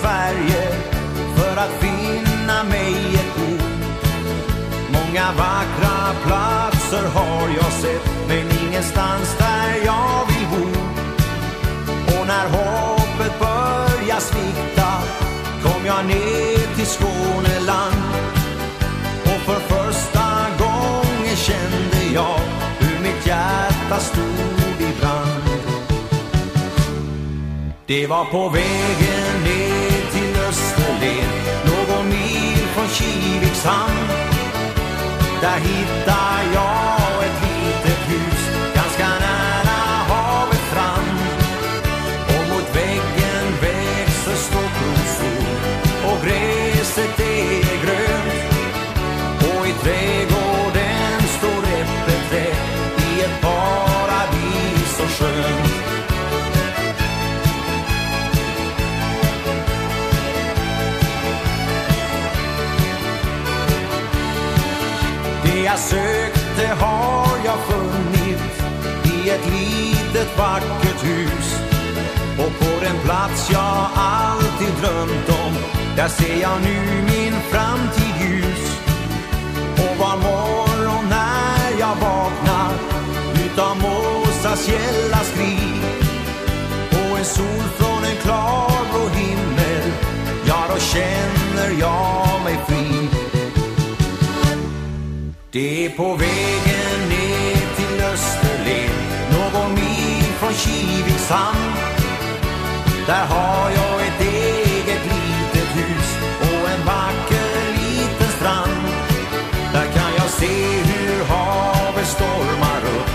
Sverige för att finna mig ett bo. Många vackra platser har jag sett men ingenstans där jag vill bo. Och när hoppet börjar svikta kom jag ner till Skåneland och för första gången kände jag hur mitt hjärta stod i brand. Det var på vägen Kiviks hamn. Där hittar jag ett litet hus ganska nära havet fram. Och mot väggen växer stockrosor och gräset är Det jag sökte har jag funnit i ett litet vackert hus. Och på den plats jag alltid drömt om, där ser jag nu min framtid ljus. Och var morgon när jag vaknar utav måsars gälla skri och en sol från en klar Det är på vägen ner till Österlen Någon mil från Kiviks hamn Där har jag ett eget litet hus Och en vacker liten strand. Där kan jag se hur havet stormar upp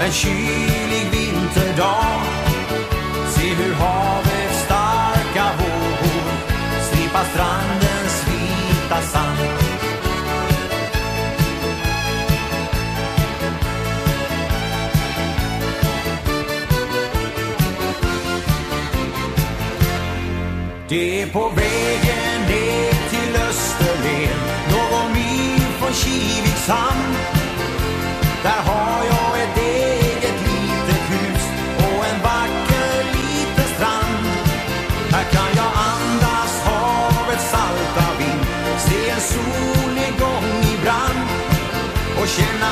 En kylig Det är på vägen ner till Österlen. Någon mil från Kiviks hamn Där har jag ett eget litet hus och en vacker liten strand. Här kan jag andas havets salta vind Se en solnedgång i brand och känna